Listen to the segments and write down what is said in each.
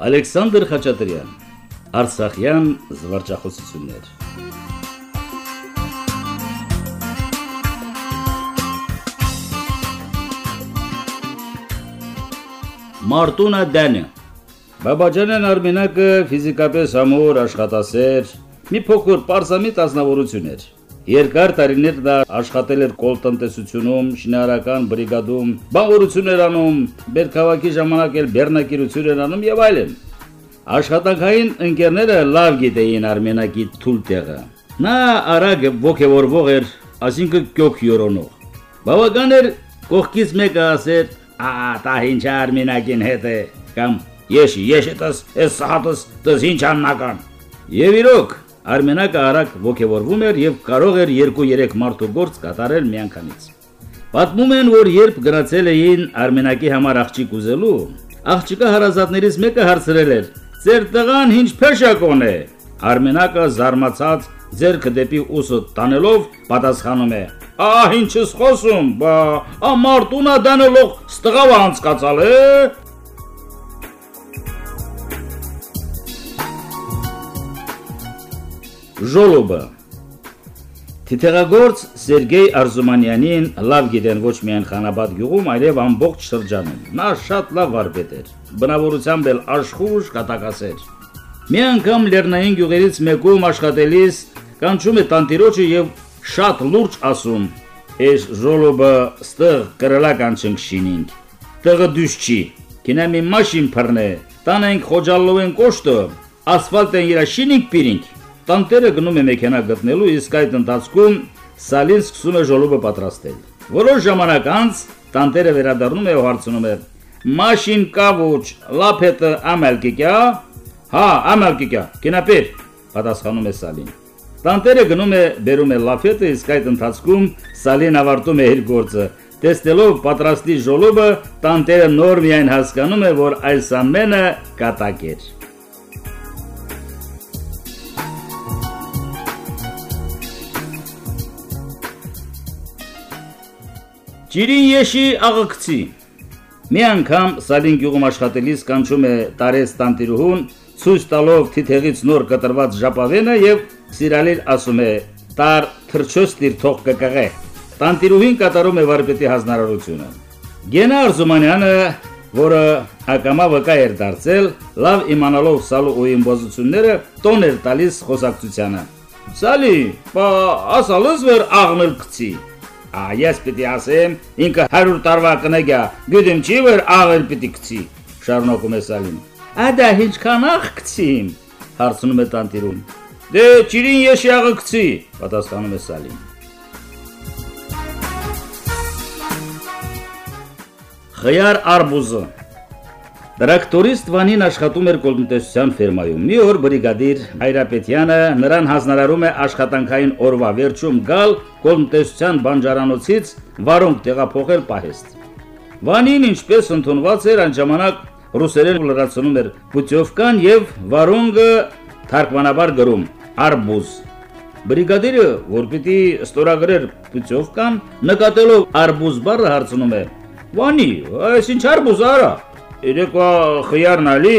Ալեքսանդր Խաչատրյան Արցախյան զվարճախոսություններ Մարտունա Դանը Բաբաջանյան Արմենակը ֆիզիկապես ամուր աշխատասեր, մի փոքր պարզամիտ ազնվորություն էր։ Երկար տարիներ դա աշխատել էր կոլտնտեսությունում, շինարարական բրիգադում, բաղորություն էր անում, Բերքավակի ժամանակ էլ բեռնակիրություն էր անում եւ այլն։ Աշխատանքային ընկերները լավ գիտեին Արմենակի թույլ տեղը։ Նա արագ ողևորվող էր, ասինքն կյոք յորոնող։ Բավական էր կողքից մեկը ասեր. «Ա, դա ինչ Արմենակին հետ է» կամ Ես ես էս էս հատս դες ինչ աննական։ Եվ իրոք Արմենակը արագ ողևորվում էր եւ կարող էր 2-3 մարդու գործ կատարել միանգամից։ Պատմում են, որ երբ գնացել էին Արմենակի համար աղջիկ ուզելու, աղջիկը հարազատներից մեկը հարցրել էր. «Ձեր տղան ինչ փեշակոն է»։ Արմենակը զարմացած ձերքը դեպի ուսը տանելով պատասխանում է. «Ահ, ինչ ես խոսում, բա, ամարտունա դանելով ստղավ անցկացալ է»։ Ժոլոբը Թիթեղագործ Սերգեյ Արզումանյանին լավ գիտեն ոչ միայն Խանաբադ գյուղում, այլև ամբողջ շրջանում։ Նա շատ լավ վարպետ էր։ Բնավորությամբ էլ աշխուժ կատակասեր։ Մի անգամ Լեռնային գյուղերից մեկում աշխատելիս կանչում է տանտիրոջը եւ շատ լուրջ ասում. «Էս ժոլոբը ստեղ կրելական չնքշինինք։ Տեղը դուս չի։ Կինամի մաշին փռնե։ Տանենք խոջալովեն կոշտը, ասֆալտեն իրա շինինք պիրինք»։ Տանտերը գնում է մեքենա գտնելու, իսկ այդ ընթացքում Սալին սկսում է ժոլոբը պատրաստել։ Որոշ ժամանակ անց տանտերը վերադառնում է ու հարցնում է. «Մաշին կավուչ, լափետը ամալկիկյա»։ «Հա, ամալկիկյա, կինապեր», պատասխանում է Սալին։ Տանտերը գնում է, բերում է լափետը, իսկ այդ ընթացքում Սալին ավարտում է իր գործը։ Տեսնելով պատրաստի ժոլոբը, տանտերը նոր միայն հասկանում է, որ այս ամենը կատակ էր։ Ջիրին եշի աղքցի։ Մի անգամ Սալին գյուղում աշխատելիս կանչում է Տարես տանտիրուհուն, ցույց տալով թիթեղից նոր կտրված ժապավենը եւ սիրալիր ասում է. «Տար թրչոս դիր թող կկղե»։ Տանտիրուհին կատարում է վարպետի հանրարարությունը։ Գենա Արզումանյանը, որը ակամա վկա էր դարձել, լավ իմանալով Սալու ու իմբոզությունները, տոն էր տալիս խոսակցությանը։ Սալի, բա ասալս վեր աղնել գցի։ Ա ես պիտի ասեմ, ինքը 100 տարվա կնեգա, գյուդիմ չի որ աղել պիտի գցի, շարունակում է Սալին։ Ադա ինչքան աղ գցիմ, հարցնում է տանտիրում։ Դե ճիրին ես աղը գցի, պատասխանում է Սալին։ Խյար արբուզը Տրակտորիստ Վանին աշխատում էր կոլտնտեսության ֆերմայում։ Մի օր բրիգադիր Հայրապետյանը նրան հանձնարարում է աշխատանքային օրվա վերջում գալ կոլտնտեսության բանջարանոցից վարոնք տեղափոխել պահեստ։ Վանին ինչպես ընդունված էր այն ժամանակ ռուսերեն լրացնում էր Պուտյովկան եւ վարոնգը թարգմանաբար գրում արբուզ։ Բրիգադիրը, որ պիտի ստորագրեր Պուտյովկան, նկատելով արբուզ բառը հարցնում է. «Վանի, այս ինչ արբուզ արա»։ Իրեկա խիարն ալի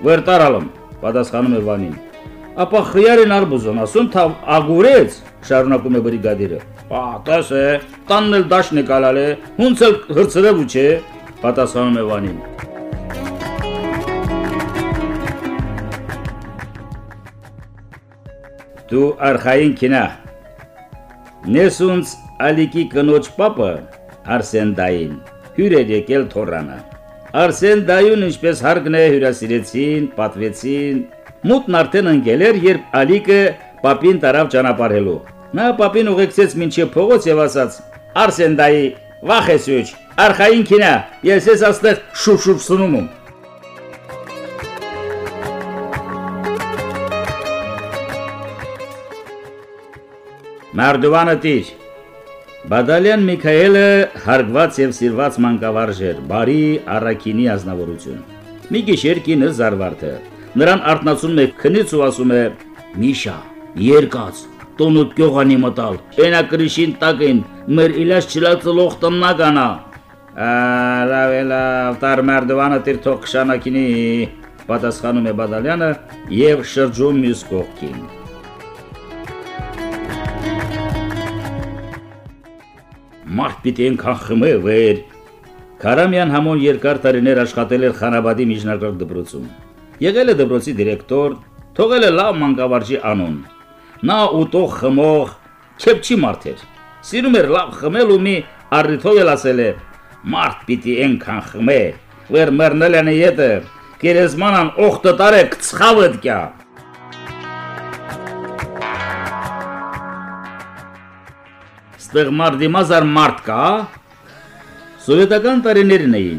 վերտարալım պատասխանում է Վանին։ Ապա խիարին արբուզոն ասում թավ ագուրեց շարունակում է բրիգադիրը։ Ա տես է տաննել դաշն է կալալ է հունց էլ հրցրել ու չէ պատասխանում է Վանին։ Դու արխային կինա Նեսունց Ալիկի կնոջ պապը Արսեն դային հյուր էր եկել թորանը Արսեն դայուն ինչպես հարգն է հյուրասիրեցին, պատվեցին։ Մուտն արդեն ընկել էր, երբ Ալիկը պապին տարավ ճանապարհելու։ Նա պապին ուղեկցեց մինչև փողոց եւ ասաց. Արսեն դայի, վախեսյուչ, արխային քինա, ես ես աստեղ շուշուշ սնում եմ։ Մարդուանը տիր Բադալյան Միքայելը հարգված եւ սիրված մանկավարժ էր, բարի առաքինի ազնվորություն։ Մի գիշեր կինը զարվարդը։ Նրան արտնացում է քնից ու ասում է. «Միշա, երկած, տոնուտ գողանի մտալ, այնա կրիշին տակին, մեր իլաշ չլացլող տննականա»։ Լավ, լավ, տար մարդվանը տիր թող քշանակինի, պատասխանում է Բադալյանը եւ շրջում մյուս կողքին։ Մարդ պիտի ենքան խմե վեր։ Քարամյան համոն երկար տարիներ աշխատել էր Խանաբադի միջնակարգ դպրոցում։ Եղել է դպրոցի դիրեկտոր, թողել է լավ մանկավարժի անուն։ Նա ուտող խմող չեպչի մարդ էր։ Սիրում էր լավ խմել ու մի առիթով էլ ասել է. «Մարդ պիտի ենքան խմե, վեր մեռնել են յետը, կերեզմանան օխտը տարե կծխավդ կյա»։ Ստեղ մարդիմազար մարդ կա, սովետական տարիներն էին։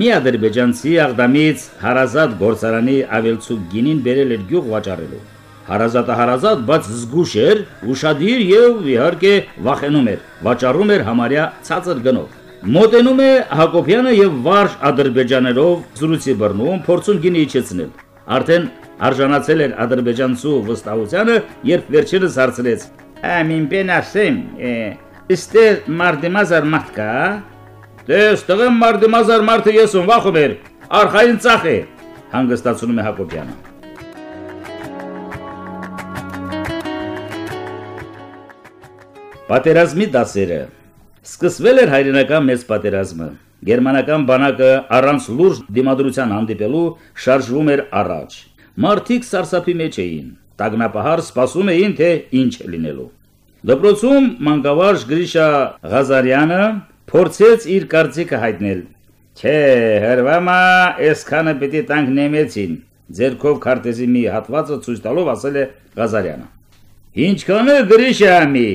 Մի ադրբեջանցի աղդամից հարազատ գործարանի ավելցուկ գինին բերել էր գյուղ վաճառելու։ Հարազատը հարազատ, բայց զգուշ էր, ուշադիր եւ իհարկե վախենում էր։ Վաճառում էր համարյա ցածր գնով։ Մոտենում է Հակոբյանը եւ վարժ ադրբեջաներով զրույցի բռնում, փորձում գինի իջեցնել։ Արդեն արժանացել էր ադրբեջանցու վստահությանը, երբ վերջինս հարցրեց. «Ամին բենասեմ, ստեղ մարդիմազար մարդ կա»։ «Դե, ստեղ եմ մարդիմազար մարդը ես ում վախում էր, արխային ծախ է», հանգստացնում է Հակոբյանը։ Պատերազմի դասերը Սկսվել էր հայրենական մեծ պատերազմը։ Գերմանական բանակը առանց լուրջ դիմադրության հանդիպելու շարժվում էր առաջ։ Մարտիկ սարսափի մեջ էին։ Տագնապահար սպասում էին, թե ինչ է լինելու։ Դպրոցում մանկավարժ Գրիշա Ղազարյանը փորձեց իր կարծիքը հայտնել։ Չէ, հրվամա, այսքանը պիտի տանք նեմեցին։ Ձերքով քարտեզի մի հատվածը ցույց տալով ասել է Ղազարյանը։ Ինչքան է Գրիշամի,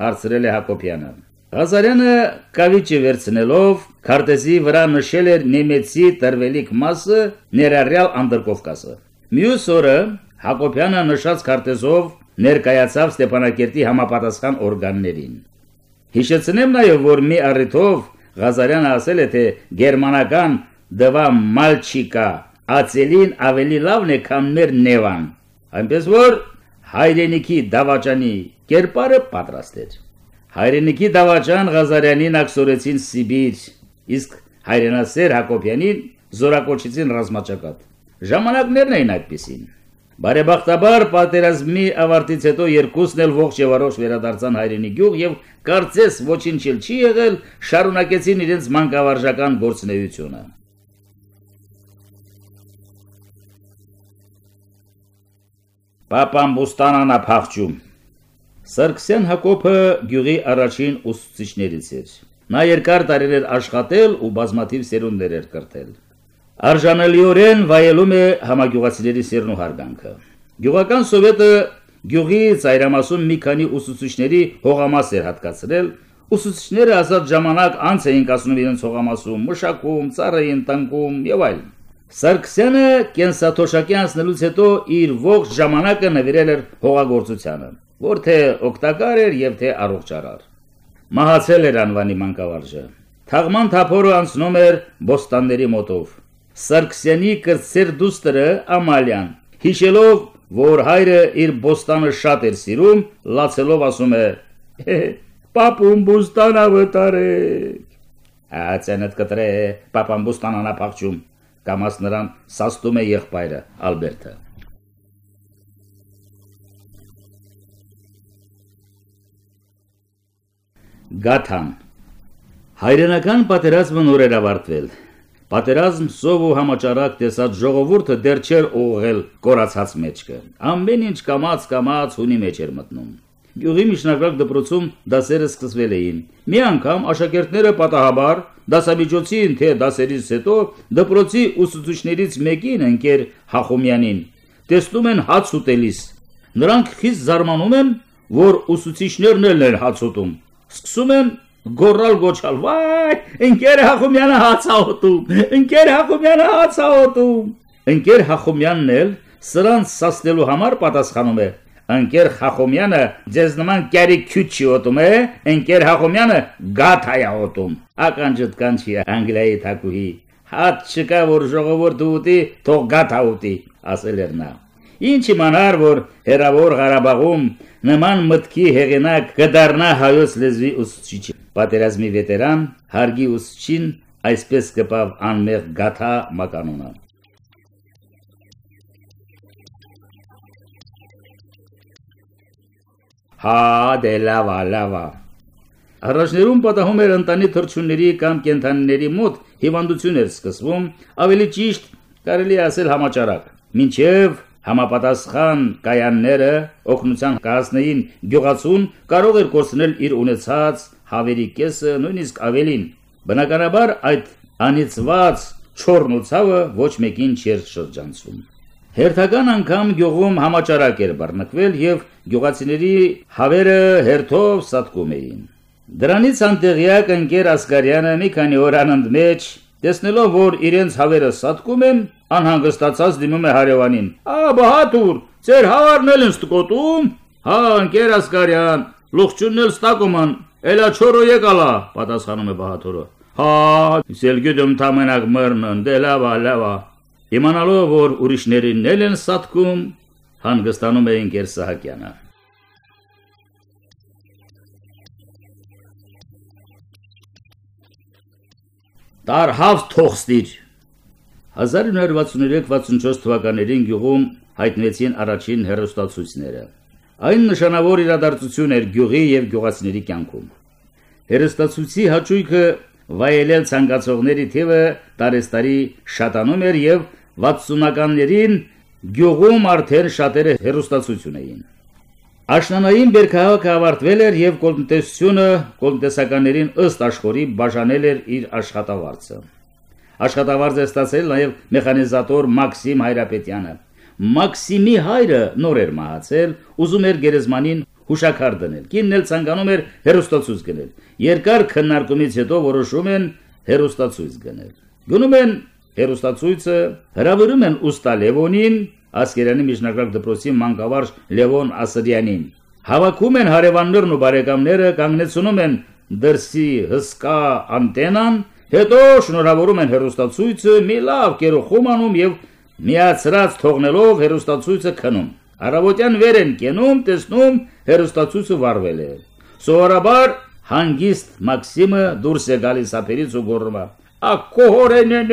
հարցրել է Հակոբյանը։ Ղազարյանը կավիճը վերցնելով քարտեզի վրա նշել էր նեմեցի տրվելիք մասը ներառյալ Անդրկովկասը։ Մյուս օրը Հակոբյանը նշած քարտեզով ներկայացավ Ստեփանակերտի համապատասխան օրգաններին։ Հիշեցնեմ նաև, որ մի առիթով Ղազարյանը ասել է, թե գերմանական դվա մալչիկա ացելին ավելի լավն է, քան մեր նևան։ Այնպես որ հայրենիքի դավաճանի կերպարը պատրաստ էր։ Հայրենիքի դավաճան Ղազարյանին ակսորեցին Սիբիր, իսկ հայրենասեր Հակոբյանին զորակոչեցին ռազմաճակատ։ Ժամանակներն էին այդպեսին։ Բարեբախտաբար պատերազմի ավարտից հետո երկուսն էլ ողջ եւ առողջ վերադարձան հայրենի գյուղ եւ կարծես ոչինչ էլ չի եղել, շարունակեցին իրենց մանկավարժական գործունեությունը։ Պապան Բուստանանա փախչում Սարգսյան Հակոբը գյուղի առաջին ուսուցիչներից էր։ Նա երկար տարիներ աշխատել ու բազմաթիվ սերունդներ էր կրթել։ Արժանելիորեն վայելում է համագյուղացիների սերն ու հարգանքը։ Գյուղական սովետը գյուղի ծայրամասում մի քանի ուսուցիչների հողամաս էր հատկացրել, ուսուցիչները ազատ ժամանակ անց էին կասնում իրենց հողամասում, մշակում, ծառային տնկում եւ այլն։ Սարգսյանը կենսաթոշակի անցնելուց հետո իր ողջ ժամանակը նվիրել էր հողագործությանը, որ թե օգտակար էր եւ թե առողջարար։ Մահացել էր անվանի մանկավարժը։ Թաղման թափորը անցնում էր բոստանների մոտով։ Սարգսյանի կրծեր դուստրը Ամալյան, հիշելով, որ հայրը իր բոստանը շատ էր սիրում, լացելով ասում է. «Պապուն բուստան ավտարեք»։ Ացենդ կտրե, պապան բուստան անապաղճում, կամաս նրան սաստում է եղբայրը Ալբերտը։ Գաթան Հայրենական պատերազմը նորեր ավարտվել։ Պատերազմ սով ու համաճարակ տեսած ժողովուրդը դեռ չէր ուղղել կորացած մեջքը։ Ամեն ինչ կամած կամած հունի մեջ էր մտնում։ Գյուղի միջնակարգ դպրոցում դասերը սկսվել էին։ Մի անգամ աշակերտները պատահաբար դասամիջոցին թե դասերից հետո դպրոցի ուսուցիչներից մեկին ընկեր Հախոմյանին տեսնում են հաց ուտելիս։ Նրանք խիստ զարմանում են, որ ուսուցիչներն են հաց ուտում։ Սկսում են գորալ գոչալ վայ ընկեր Հախոմյանը հացաոտում ընկեր Հախոմյանը հացաոտում ընկեր Հախոմյանն էլ սրանց սաստելու համար պատասխանում է. Ընկեր Հախոմյանը ձեզ նման կյարի քյուչ չի ոտում է ընկեր Հախոմյանը գաթ է ոտում ականջդ կանչի անգլիայի թակուհի. Հատ չկա որ ժողովուրդը ուտի թող գաթ ուտի ասել էր նա Ինչ իմանար, որ հերավոր Ղարաբաղում նման մտքի հեղինակ կդառնա հայոց լեզվի ուսուցիչը։ Պատերազմի վետերան հարգի ուսուցին այսպես կպավ անմեղ գաթա մականունը։ Հա դե լավա լավա Առաջներում պատահում էր ընտանի թրջունների կամ կենթանիների մոտ հիվանդություն էր սկսվում, ավելի ճիշտ կարելի ասել համաճարակ։ Մինչև համապատասխան կայանները օգնության կհասնեին գյուղացուն կարող էր կորցնել իր ունեցած հավերի կեսը, նույնիսկ ավելին։ Բնականաբար այդ անիծված չորն ու ցավը ոչ մեկին չէր շրջանցում։ Հերթական անգամ գյուղում համաճարակ էր բռնկվել եւ գյուղացիների հավերը հերթով սատկում էին։ Դրանից անտեղյակ ընկեր Ասկարյանը մի քանի օր անընդմեջ տեսնելով որ իրենց հավերը սատկում են անհանգստացած դիմում է հարևանին. «Ա, բահատուր, ձեր հավարն էլ ստկոտում»։ «Հա, ընկեր Ասկարյան, լուղջունն էլ ստակոման, էլա չորո եկալա», պատասխանում է բահատուրը։ «Հա, սելգյուդում թամենակ մռնն, դե լավա, լավա»։ Իմանալով որ ուրիշներին էլ են սատկում, հանգստանում է ընկեր Սահակյանը։ Տարհավ թողստիր 1963-64 թվականներին գյուղում հայտնվեցին առաջին հերոստացույցները։ Այն նշանավոր իրադարձություն էր գյուղի եւ գյուղացիների կյանքում։ Հերոստացույցի հաճույքը վայելել ցանկացողների թիվը տարեստարի շատանում էր եւ 60-ականներին գյուղում արդեն շատերը հերոստացություն էին։ Աշնանային բերքահավաքը ավարտվել էր եւ կոլտնտեսությունը կոլտնտեսականներին ըստ աշխորի բաժանել էր իր աշխատավարձը։ Աշխատավարձ է ստացել նաև մեխանիզատոր Մաքսիմ Հայրապետյանը։ Մաքսիմի հայրը նոր էր մահացել, ուզում էր գերեզմանին հուշակար դնել։ Կինն էլ ցանկանում էր հերոստացույց գնել։ Երկար քննարկումից հետո որոշում են հերոստացույց գնել։ Գնում են հերոստացույցը, հրավիրում են ուստա Լևոնին, Ասկերյանի միջնակարգ դպրոցի մանկավարժ Լևոն Ասրյանին։ Հավաքում են հարևաններն ու բարեկամները, կանգնեցնում են դրսի հսկա անտենան Հետո շնորհավորում են հերոստացույցը մի լավ կերոխում անում եւ միացրած թողնելով հերոստացույցը քնում։ Արավոտյան վեր են կենում, տեսնում հերոստացույցը վառվել է։ Սովորաբար հանգիստ Մաքսիմը դուրս է գալիս ապերից ու գոռում. «Ա կողորենեն,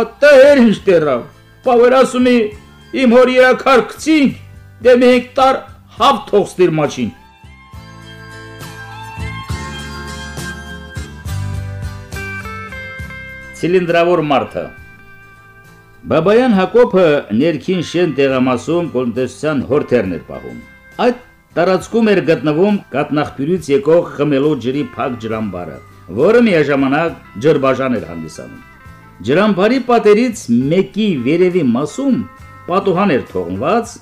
ատեր ինչ դերավ։ Պավերասումի իմ հոր երակար քցինք, դե մի հեկտար հավ թողստիր մաչին»։ Ցիլինդրավոր մարդը Բաբայան Հակոբը ներքին շեն տեղամասում կոլտնտեսության հորթերն էր պահում։ Այդ տարածքում էր գտնվում կատնախբյուրից եկող խմելու ջրի փակ ջրամբարը, որը միաժամանակ ջրբաժան էր հանդիսանում։ Ջրամբարի պատերից մեկի վերևի մասում պատուհան էր թողնված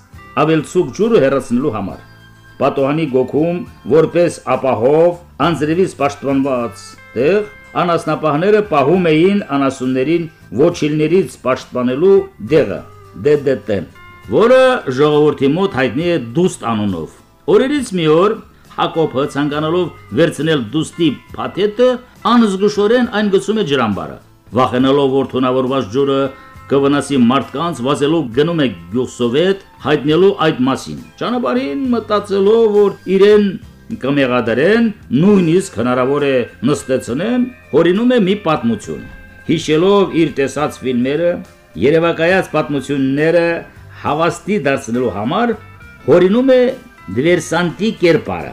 ավելցուկ ջուրը հեռացնելու համար։ Պատուհանի գոքում որպես ապահով անձրևից պաշտպանված տեղ անասնապահները պահում էին անասուններին ոչիլներից պաշտպանելու դեղը DDT, որը ժողովրդի մոտ հայտնի է դուստ անունով։ Օրերից մի օր Հակոբը ցանկանալով վերցնել դուստի փաթեթը անզգուշորեն այն գցում է ջրամբարը։ Վախենալով որ թունավորված ջուրը կվնասի մարդկանց վազելով գնում է գյուղսովետ հայտնելու այդ մասին։ Ճանապարհին մտածելով որ իրեն կմեղադրեն, նույնիսկ հնարավոր է նստեցնեն, հորինում է մի պատմություն։ Հիշելով իր տեսած ֆիլմերը, երևակայած պատմությունները հավաստի դարձնելու համար հորինում է դիվերսանտի կերպարը։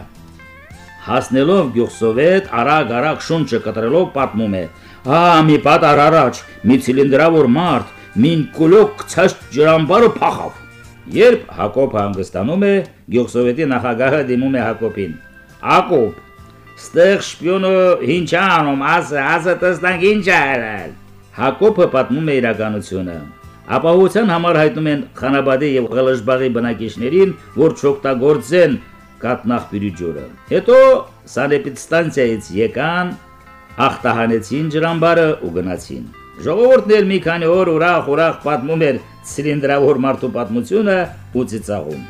Հասնելով գյուղսովետ, արագ-արագ շունչը կտրելով պատմում է. «Ա, մի պատ առաջ, մի ցիլինդրավոր մարդ, մին կուլոկ ցած ջրամբարը փախավ»։ Երբ Հակոբը հանգստանում է, գյուղսովետի նախագահը դիմում է Հակոբին. Ակոբ, ստեղ շպիոնը ինչ անում, ասը, ասը տեսնանք ինչ արել։ Հակոբը պատմում է իրականությունը։ Ապահովության համար հայտնում են Խանաբադի եւ Ղլժբաղի բնակիչներին, որ չօգտագործեն կատնախբյուրի ջուրը։ Հետո Սանեպիստանցիայից եկան, ախտահանեցին ջրամբարը ու գնացին։ Ժողովուրդն էլ մի քանի օր ուրախ-ուրախ պատմում էր ցիլինդրավոր մարդու պատմությունը ու ծիծաղում։